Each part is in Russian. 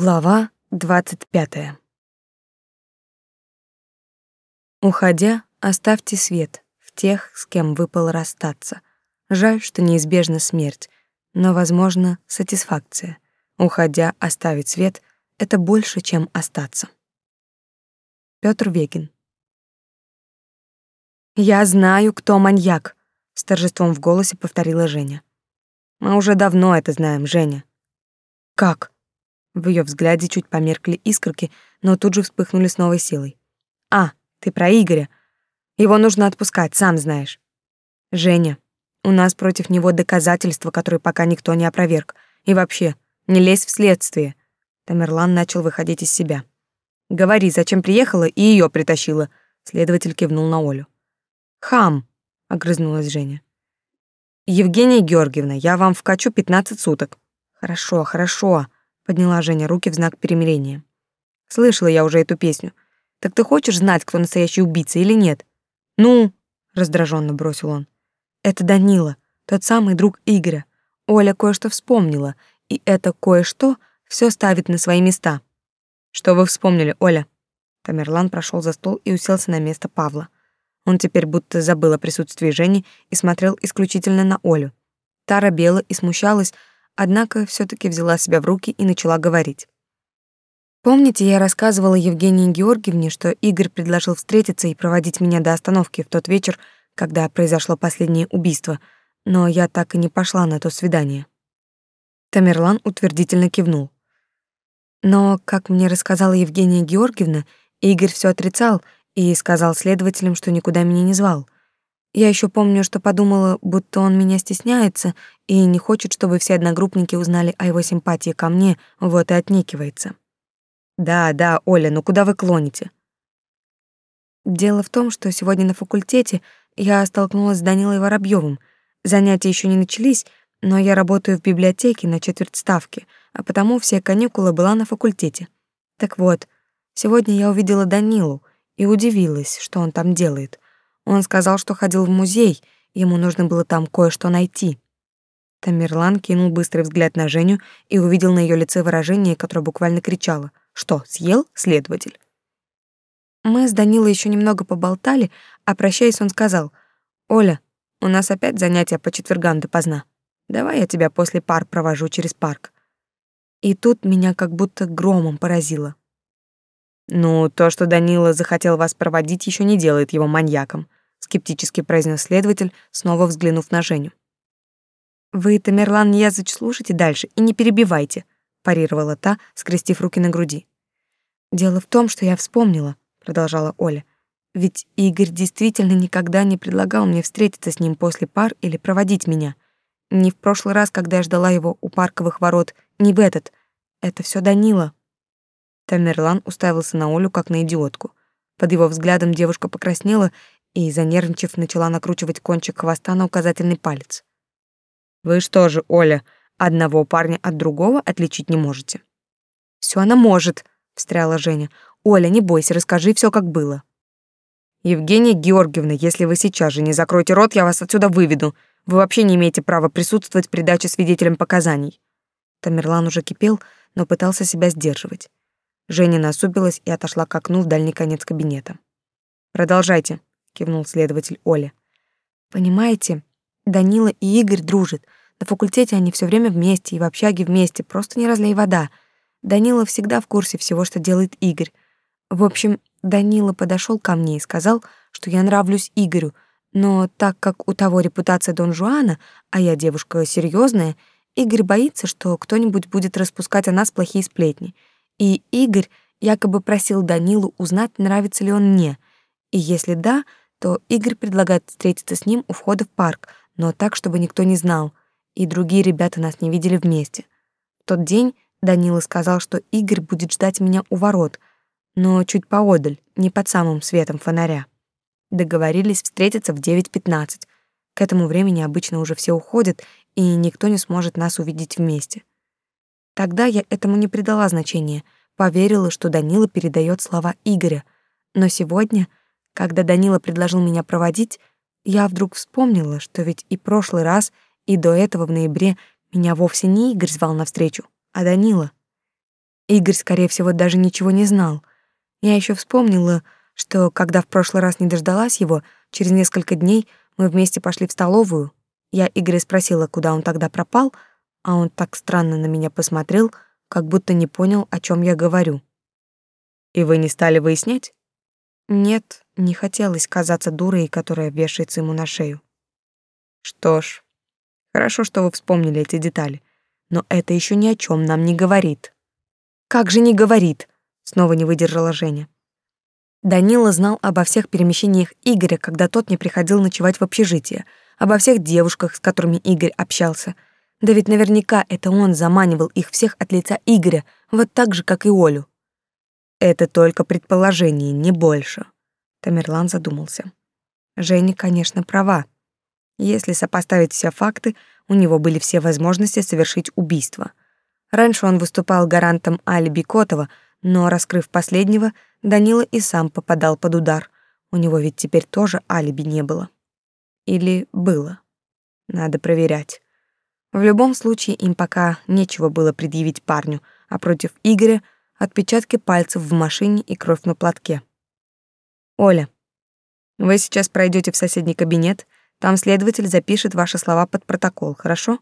Глава двадцать пятая. Уходя, оставьте свет в тех, с кем выпало расстаться. Жаль, что неизбежна смерть, но, возможно, сатисфакция. Уходя, оставить свет — это больше, чем остаться. Пётр Вегин. «Я знаю, кто маньяк», — с торжеством в голосе повторила Женя. «Мы уже давно это знаем, Женя». «Как?» В ее взгляде чуть померкли искорки, но тут же вспыхнули с новой силой. «А, ты про Игоря. Его нужно отпускать, сам знаешь». «Женя, у нас против него доказательства, которые пока никто не опроверг. И вообще, не лезь в следствие». Тамерлан начал выходить из себя. «Говори, зачем приехала и ее притащила?» Следователь кивнул на Олю. «Хам!» — огрызнулась Женя. «Евгения Георгиевна, я вам вкачу пятнадцать суток». «Хорошо, хорошо», подняла Женя руки в знак перемирения. Слышала я уже эту песню. Так ты хочешь знать, кто настоящий убийца или нет? Ну, раздраженно бросил он. Это Данила, тот самый друг Игоря. Оля кое-что вспомнила, и это кое-что все ставит на свои места. Что вы вспомнили, Оля? Тамерлан прошел за стол и уселся на место Павла. Он теперь будто забыл о присутствии Жени и смотрел исключительно на Олю. Тара бела и смущалась, однако все таки взяла себя в руки и начала говорить. Помните, я рассказывала Евгении Георгиевне, что Игорь предложил встретиться и проводить меня до остановки в тот вечер, когда произошло последнее убийство, но я так и не пошла на то свидание. Тамерлан утвердительно кивнул. Но, как мне рассказала Евгения Георгиевна, Игорь все отрицал и сказал следователям, что никуда меня не звал — я еще помню, что подумала, будто он меня стесняется и не хочет, чтобы все одногруппники узнали о его симпатии ко мне, вот и отнекивается. Да, да, Оля, ну куда вы клоните? Дело в том, что сегодня на факультете я столкнулась с Данилой Воробьевым. Занятия еще не начались, но я работаю в библиотеке на четверть ставки, а потому все каникулы была на факультете. Так вот, сегодня я увидела Данилу и удивилась, что он там делает — он сказал, что ходил в музей, ему нужно было там кое-что найти. Тамерлан кинул быстрый взгляд на Женю и увидел на ее лице выражение, которое буквально кричало: "Что, съел следователь?" Мы с Данилой еще немного поболтали, а прощаясь, он сказал: "Оля, у нас опять занятия по четвергам допоздна. Давай я тебя после пар провожу через парк". И тут меня как будто громом поразило. Ну, то, что Данила захотел вас проводить, еще не делает его маньяком скептически произнес следователь, снова взглянув на Женю. Вы, Тамерлан Языч, слушайте дальше и не перебивайте, парировала та, скрестив руки на груди. Дело в том, что я вспомнила, продолжала Оля. Ведь Игорь действительно никогда не предлагал мне встретиться с ним после пар или проводить меня. Ни в прошлый раз, когда я ждала его у парковых ворот, ни в этот. Это все Данила. Тамерлан уставился на Олю как на идиотку. Под его взглядом девушка покраснела и, занервничав, начала накручивать кончик хвоста на указательный палец. «Вы что же, Оля, одного парня от другого отличить не можете?» Все она может», — встряла Женя. «Оля, не бойся, расскажи все, как было». «Евгения Георгиевна, если вы сейчас же не закроете рот, я вас отсюда выведу. Вы вообще не имеете права присутствовать при даче свидетелям показаний». Тамерлан уже кипел, но пытался себя сдерживать. Женя насупилась и отошла к окну в дальний конец кабинета. «Продолжайте», кивнул следователь Оля. Понимаете, Данила и Игорь дружат. На факультете они все время вместе и в общаге вместе, просто не разлей вода. Данила всегда в курсе всего, что делает Игорь. В общем, Данила подошел ко мне и сказал, что я нравлюсь Игорю, но так как у того репутация Дон Жуана, а я девушка серьезная, Игорь боится, что кто-нибудь будет распускать о нас плохие сплетни. И Игорь якобы просил Данилу узнать, нравится ли он мне. И если да, то Игорь предлагает встретиться с ним у входа в парк, но так, чтобы никто не знал, и другие ребята нас не видели вместе. В тот день Данила сказал, что Игорь будет ждать меня у ворот, но чуть поодаль, не под самым светом фонаря. Договорились встретиться в 9.15. К этому времени обычно уже все уходят, и никто не сможет нас увидеть вместе. Тогда я этому не придала значения, поверила, что Данила передает слова Игоря, но сегодня когда Данила предложил меня проводить, я вдруг вспомнила, что ведь и прошлый раз, и до этого в ноябре меня вовсе не Игорь звал навстречу, а Данила. Игорь, скорее всего, даже ничего не знал. Я еще вспомнила, что когда в прошлый раз не дождалась его, через несколько дней мы вместе пошли в столовую. Я Игоря спросила, куда он тогда пропал, а он так странно на меня посмотрел, как будто не понял, о чем я говорю. И вы не стали выяснять? Нет, не хотелось казаться дурой, которая вешается ему на шею. Что ж, хорошо, что вы вспомнили эти детали, но это еще ни о чем нам не говорит. Как же не говорит? Снова не выдержала Женя. Данила знал обо всех перемещениях Игоря, когда тот не приходил ночевать в общежитие, обо всех девушках, с которыми Игорь общался. Да ведь наверняка это он заманивал их всех от лица Игоря, вот так же, как и Олю. Это только предположение, не больше. Тамерлан задумался. Женя, конечно, права. Если сопоставить все факты, у него были все возможности совершить убийство. Раньше он выступал гарантом алиби Котова, но, раскрыв последнего, Данила и сам попадал под удар. У него ведь теперь тоже алиби не было. Или было. Надо проверять. В любом случае им пока нечего было предъявить парню, а против Игоря — отпечатки пальцев в машине и кровь на платке. Оля, вы сейчас пройдете в соседний кабинет, там следователь запишет ваши слова под протокол, хорошо?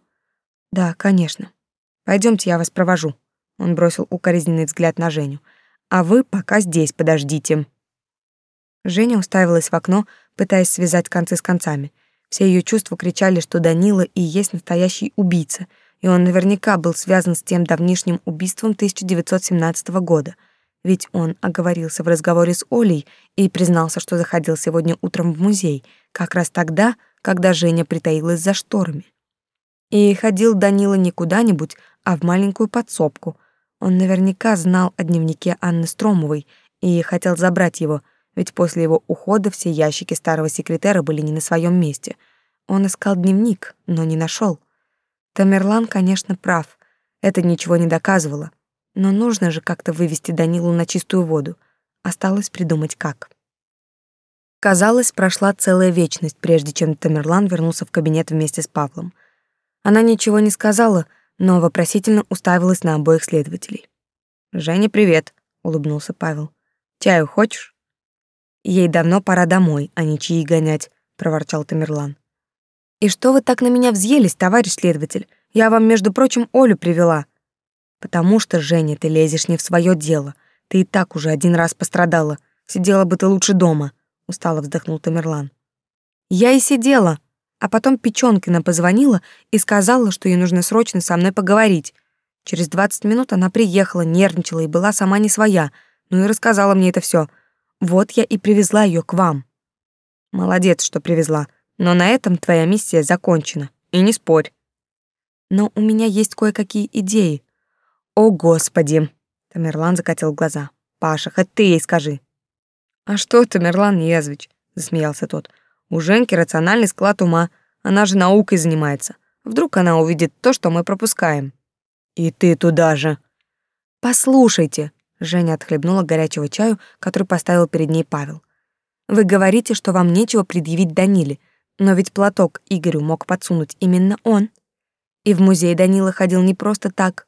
Да, конечно. Пойдемте, я вас провожу. Он бросил укоризненный взгляд на Женю. А вы пока здесь подождите. Женя уставилась в окно, пытаясь связать концы с концами. Все ее чувства кричали, что Данила и есть настоящий убийца — и он наверняка был связан с тем давнишним убийством 1917 года, ведь он оговорился в разговоре с Олей и признался, что заходил сегодня утром в музей, как раз тогда, когда Женя притаилась за шторами. И ходил Данила не куда-нибудь, а в маленькую подсобку. Он наверняка знал о дневнике Анны Стромовой и хотел забрать его, ведь после его ухода все ящики старого секретера были не на своем месте. Он искал дневник, но не нашел. Тамерлан, конечно, прав. Это ничего не доказывало. Но нужно же как-то вывести Данилу на чистую воду. Осталось придумать как. Казалось, прошла целая вечность, прежде чем Тамерлан вернулся в кабинет вместе с Павлом. Она ничего не сказала, но вопросительно уставилась на обоих следователей. «Женя, привет», — улыбнулся Павел. «Чаю хочешь?» «Ей давно пора домой, а не чаи гонять», — проворчал Тамерлан. И что вы так на меня взъелись, товарищ следователь? Я вам, между прочим, Олю привела. Потому что, Женя, ты лезешь не в свое дело. Ты и так уже один раз пострадала. Сидела бы ты лучше дома, устало вздохнул Тамерлан. Я и сидела, а потом Печёнкина позвонила и сказала, что ей нужно срочно со мной поговорить. Через двадцать минут она приехала, нервничала и была сама не своя, ну и рассказала мне это все. Вот я и привезла ее к вам. Молодец, что привезла. Но на этом твоя миссия закончена, и не спорь. Но у меня есть кое-какие идеи. О, Господи! Тамерлан закатил глаза. Паша, хоть ты ей скажи. А что, Тамерлан Язвич? Засмеялся тот. У Женьки рациональный склад ума. Она же наукой занимается. Вдруг она увидит то, что мы пропускаем. И ты туда же. Послушайте, Женя отхлебнула горячего чаю, который поставил перед ней Павел. Вы говорите, что вам нечего предъявить Даниле, но ведь платок Игорю мог подсунуть именно он. И в музей Данила ходил не просто так.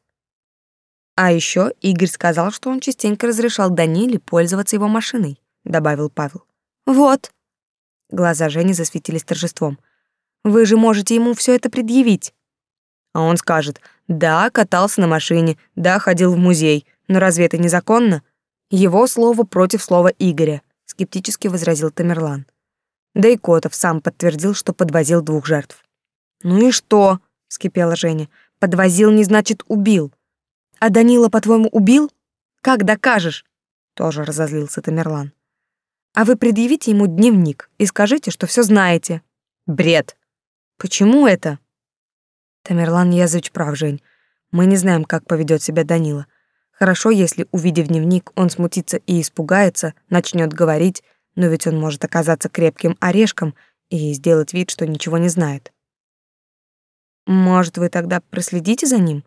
А еще Игорь сказал, что он частенько разрешал Даниле пользоваться его машиной, добавил Павел. Вот. Глаза Жени засветились торжеством. Вы же можете ему все это предъявить. А он скажет: "Да, катался на машине, да, ходил в музей, но разве это незаконно?" Его слово против слова Игоря, скептически возразил Тамерлан. Да и Котов сам подтвердил, что подвозил двух жертв. «Ну и что?» — вскипела Женя. «Подвозил не значит убил. А Данила, по-твоему, убил? Как докажешь?» Тоже разозлился Тамерлан. «А вы предъявите ему дневник и скажите, что все знаете». «Бред!» «Почему это?» Тамерлан Язович прав, Жень. Мы не знаем, как поведет себя Данила. Хорошо, если, увидев дневник, он смутится и испугается, начнет говорить, но ведь он может оказаться крепким орешком и сделать вид, что ничего не знает. Может, вы тогда проследите за ним?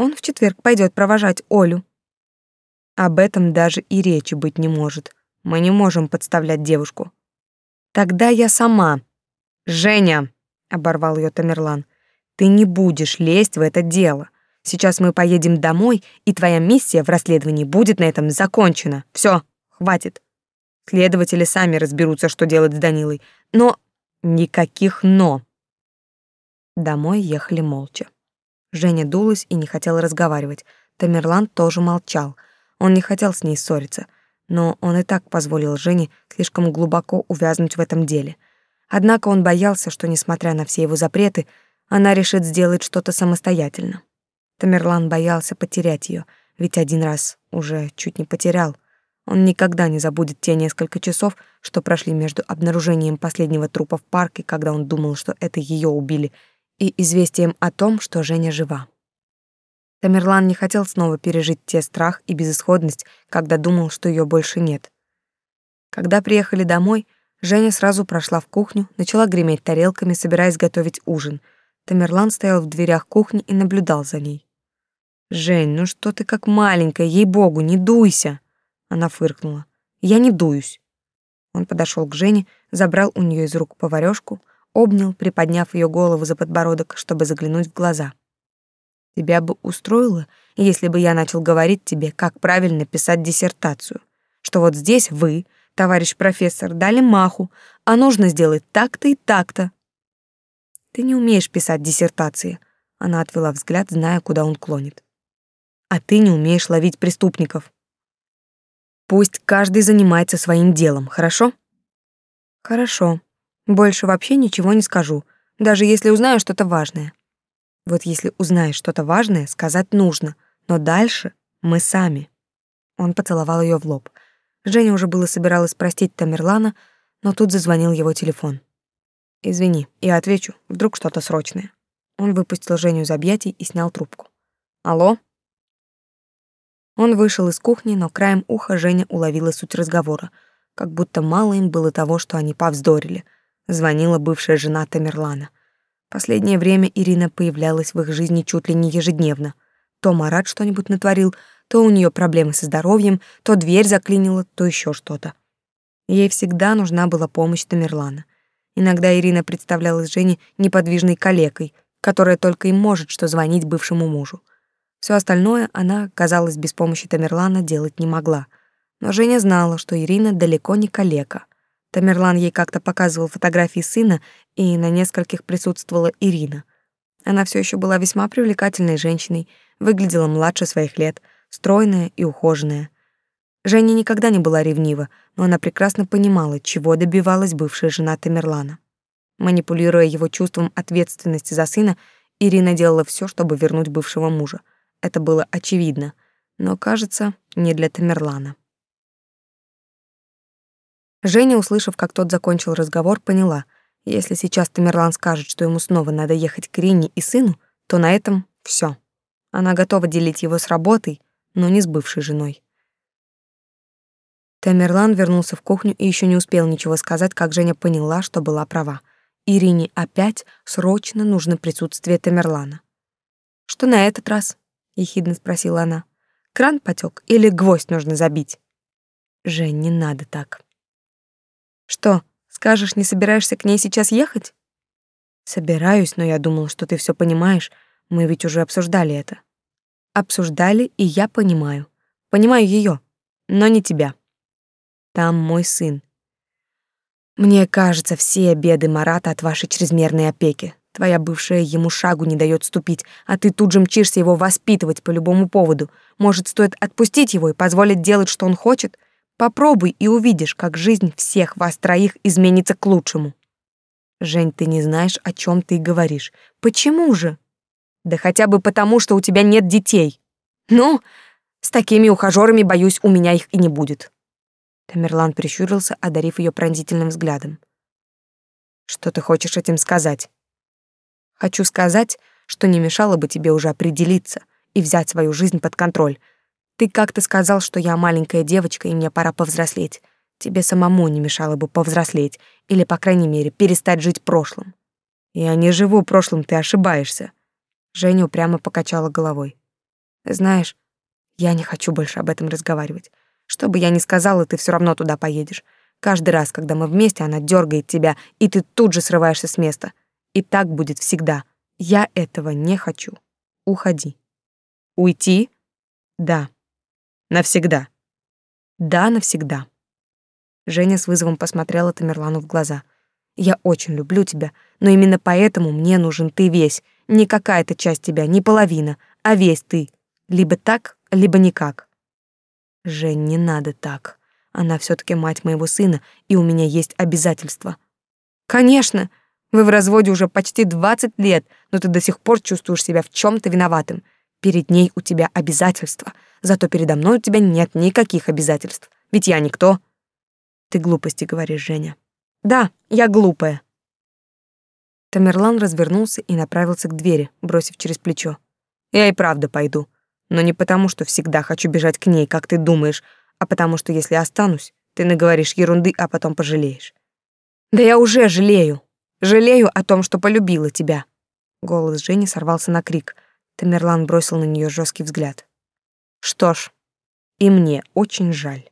Он в четверг пойдет провожать Олю. Об этом даже и речи быть не может. Мы не можем подставлять девушку. Тогда я сама. Женя, оборвал ее Тамерлан. Ты не будешь лезть в это дело. Сейчас мы поедем домой, и твоя миссия в расследовании будет на этом закончена. Все, хватит. Следователи сами разберутся, что делать с Данилой. Но никаких «но». Домой ехали молча. Женя дулась и не хотела разговаривать. Тамерлан тоже молчал. Он не хотел с ней ссориться, но он и так позволил Жене слишком глубоко увязнуть в этом деле. Однако он боялся, что, несмотря на все его запреты, она решит сделать что-то самостоятельно. Тамерлан боялся потерять ее, ведь один раз уже чуть не потерял. Он никогда не забудет те несколько часов, что прошли между обнаружением последнего трупа в парке, когда он думал, что это ее убили, и известием о том, что Женя жива. Тамерлан не хотел снова пережить те страх и безысходность, когда думал, что ее больше нет. Когда приехали домой, Женя сразу прошла в кухню, начала греметь тарелками, собираясь готовить ужин. Тамерлан стоял в дверях кухни и наблюдал за ней. «Жень, ну что ты как маленькая, ей-богу, не дуйся!» Она фыркнула. «Я не дуюсь». Он подошел к Жене, забрал у нее из рук поварёшку, обнял, приподняв ее голову за подбородок, чтобы заглянуть в глаза. Тебя бы устроило, если бы я начал говорить тебе, как правильно писать диссертацию, что вот здесь вы, товарищ профессор, дали маху, а нужно сделать так-то и так-то. Ты не умеешь писать диссертации. Она отвела взгляд, зная, куда он клонит. А ты не умеешь ловить преступников. Пусть каждый занимается своим делом, хорошо? Хорошо. Больше вообще ничего не скажу, даже если узнаю что-то важное. Вот если узнаешь что-то важное, сказать нужно, но дальше мы сами. Он поцеловал ее в лоб. Женя уже было собиралась простить Тамерлана, но тут зазвонил его телефон. Извини, я отвечу, вдруг что-то срочное. Он выпустил Женю из объятий и снял трубку. Алло? Он вышел из кухни, но краем уха Женя уловила суть разговора, как будто мало им было того, что они повздорили — звонила бывшая жена Тамерлана. Последнее время Ирина появлялась в их жизни чуть ли не ежедневно. То Марат что-нибудь натворил, то у нее проблемы со здоровьем, то дверь заклинила, то еще что-то. Ей всегда нужна была помощь Тамерлана. Иногда Ирина представлялась Жене неподвижной калекой, которая только и может что звонить бывшему мужу. Все остальное она, казалось, без помощи Тамерлана делать не могла. Но Женя знала, что Ирина далеко не калека. Тамерлан ей как-то показывал фотографии сына, и на нескольких присутствовала Ирина. Она все еще была весьма привлекательной женщиной, выглядела младше своих лет, стройная и ухоженная. Женя никогда не была ревнива, но она прекрасно понимала, чего добивалась бывшая жена Тамерлана. Манипулируя его чувством ответственности за сына, Ирина делала все, чтобы вернуть бывшего мужа. Это было очевидно, но, кажется, не для Тамерлана. Женя, услышав, как тот закончил разговор, поняла, если сейчас Тамерлан скажет, что ему снова надо ехать к Рине и сыну, то на этом все. Она готова делить его с работой, но не с бывшей женой. Тамерлан вернулся в кухню и еще не успел ничего сказать, как Женя поняла, что была права. Ирине опять срочно нужно присутствие Тамерлана. «Что на этот раз?» — ехидно спросила она. «Кран потек или гвоздь нужно забить?» «Жень, не надо так», что, скажешь, не собираешься к ней сейчас ехать? Собираюсь, но я думал, что ты все понимаешь. Мы ведь уже обсуждали это. Обсуждали, и я понимаю. Понимаю ее, но не тебя. Там мой сын. Мне кажется, все беды Марата от вашей чрезмерной опеки. Твоя бывшая ему шагу не дает ступить, а ты тут же мчишься его воспитывать по любому поводу. Может, стоит отпустить его и позволить делать, что он хочет — Попробуй и увидишь, как жизнь всех вас троих изменится к лучшему. Жень, ты не знаешь, о чем ты говоришь. Почему же? Да хотя бы потому, что у тебя нет детей. Ну, с такими ухажерами, боюсь, у меня их и не будет. Тамерлан прищурился, одарив ее пронзительным взглядом. Что ты хочешь этим сказать? Хочу сказать, что не мешало бы тебе уже определиться и взять свою жизнь под контроль, ты как-то сказал, что я маленькая девочка, и мне пора повзрослеть. Тебе самому не мешало бы повзрослеть, или, по крайней мере, перестать жить прошлым. Я не живу прошлым, ты ошибаешься. Женя упрямо покачала головой. Знаешь, я не хочу больше об этом разговаривать. Что бы я ни сказала, ты все равно туда поедешь. Каждый раз, когда мы вместе, она дергает тебя, и ты тут же срываешься с места. И так будет всегда. Я этого не хочу. Уходи. Уйти? Да. Навсегда. Да, навсегда. Женя с вызовом посмотрела Тамерлану в глаза. Я очень люблю тебя, но именно поэтому мне нужен ты весь, не какая-то часть тебя, не половина, а весь ты. Либо так, либо никак. Жень, не надо так. Она все таки мать моего сына, и у меня есть обязательства. Конечно, вы в разводе уже почти 20 лет, но ты до сих пор чувствуешь себя в чем то виноватым. Перед ней у тебя обязательства, зато передо мной у тебя нет никаких обязательств. Ведь я никто. Ты глупости говоришь, Женя. Да, я глупая. Тамерлан развернулся и направился к двери, бросив через плечо: "Я и правда пойду, но не потому, что всегда хочу бежать к ней, как ты думаешь, а потому что если останусь, ты наговоришь ерунды, а потом пожалеешь. Да я уже жалею. Жалею о том, что полюбила тебя. Голос Жени сорвался на крик. Тамерлан бросил на нее жесткий взгляд. Что ж, и мне очень жаль.